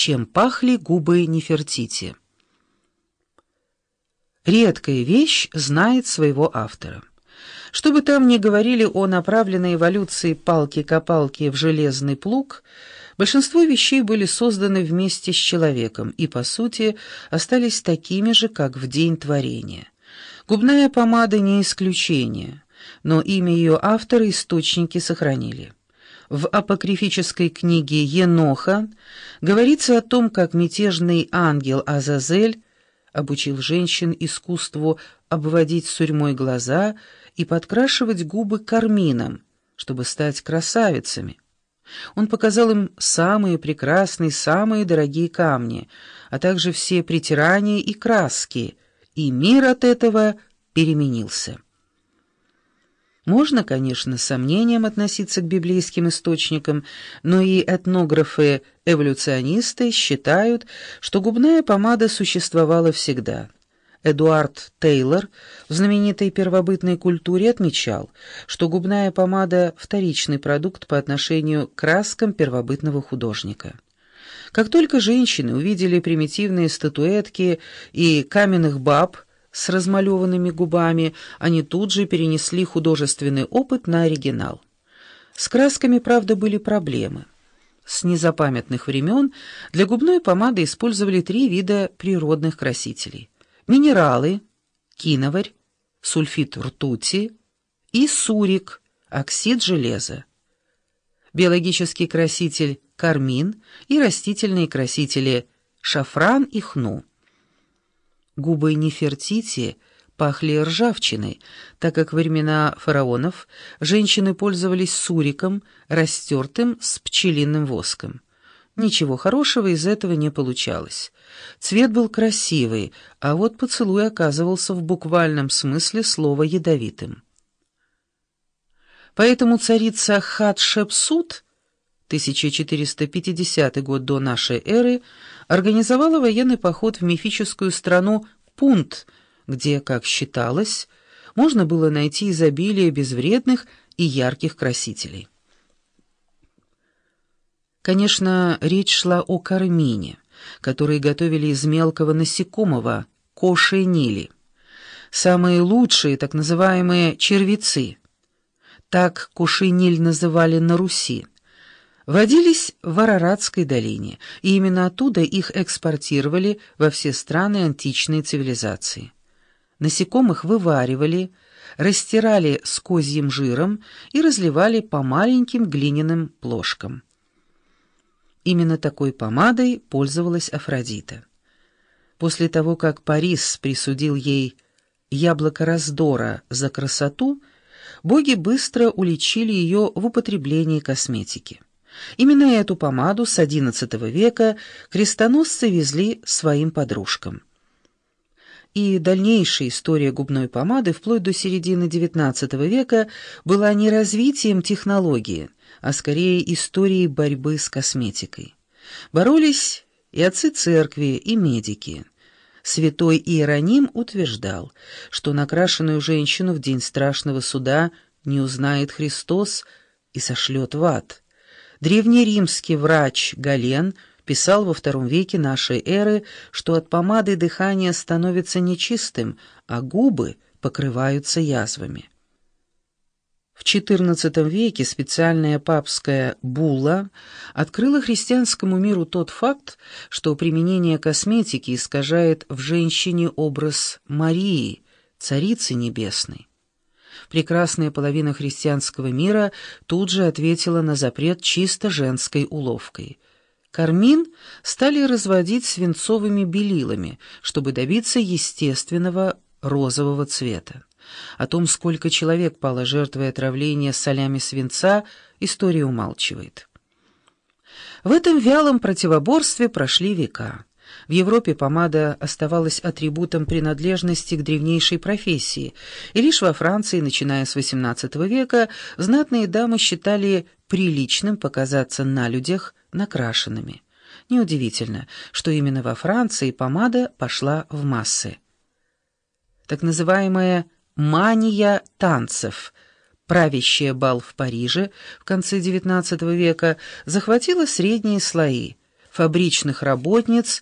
чем пахли губы Нефертити. Редкая вещь знает своего автора. Что бы там ни говорили о направленной эволюции палки-копалки в железный плуг, большинство вещей были созданы вместе с человеком и, по сути, остались такими же, как в день творения. Губная помада не исключение, но имя ее автора источники сохранили. В апокрифической книге Еноха говорится о том, как мятежный ангел Азазель обучил женщин искусству обводить сурьмой глаза и подкрашивать губы кармином, чтобы стать красавицами. Он показал им самые прекрасные, самые дорогие камни, а также все притирания и краски, и мир от этого переменился. Можно, конечно, с сомнением относиться к библейским источникам, но и этнографы-эволюционисты считают, что губная помада существовала всегда. Эдуард Тейлор в знаменитой первобытной культуре отмечал, что губная помада – вторичный продукт по отношению к краскам первобытного художника. Как только женщины увидели примитивные статуэтки и каменных баб – с размалеванными губами, они тут же перенесли художественный опыт на оригинал. С красками, правда, были проблемы. С незапамятных времен для губной помады использовали три вида природных красителей. Минералы, киноварь, сульфид ртути и сурик, оксид железа. Биологический краситель кармин и растительные красители шафран и хну. Губы Нефертити пахли ржавчиной, так как во времена фараонов женщины пользовались суриком, растертым с пчелиным воском. Ничего хорошего из этого не получалось. Цвет был красивый, а вот поцелуй оказывался в буквальном смысле слова ядовитым. Поэтому царица Хатшепсут, 1450 год до нашей эры, организовала военный поход в мифическую страну Пунт, где, как считалось, можно было найти изобилие безвредных и ярких красителей. Конечно, речь шла о кармине, который готовили из мелкого насекомого, коши нили. Самые лучшие, так называемые червецы. Так кушиниль называли на Руси водились в Араратской долине, и именно оттуда их экспортировали во все страны античной цивилизации. Насекомых вываривали, растирали с козьим жиром и разливали по маленьким глиняным плошкам. Именно такой помадой пользовалась Афродита. После того, как Парис присудил ей яблоко раздора за красоту, боги быстро уличили ее в употреблении косметики. Именно эту помаду с XI века крестоносцы везли своим подружкам. И дальнейшая история губной помады вплоть до середины XIX века была не развитием технологии, а скорее историей борьбы с косметикой. Боролись и отцы церкви, и медики. Святой Иероним утверждал, что накрашенную женщину в день страшного суда не узнает Христос и сошлет в ад. Древнеримский врач Гален писал во втором веке нашей эры, что от помады дыхание становится нечистым, а губы покрываются язвами. В XIV веке специальная папская булла открыла христианскому миру тот факт, что применение косметики искажает в женщине образ Марии, Царицы Небесной прекрасная половина христианского мира тут же ответила на запрет чисто женской уловкой. Кармин стали разводить свинцовыми белилами, чтобы добиться естественного розового цвета. О том, сколько человек пало жертвой отравления солями свинца, история умалчивает. В этом вялом противоборстве прошли века. В Европе помада оставалась атрибутом принадлежности к древнейшей профессии, и лишь во Франции, начиная с XVIII века, знатные дамы считали приличным показаться на людях накрашенными. Неудивительно, что именно во Франции помада пошла в массы. Так называемая «мания танцев», правящая бал в Париже в конце XIX века, захватила средние слои – фабричных работниц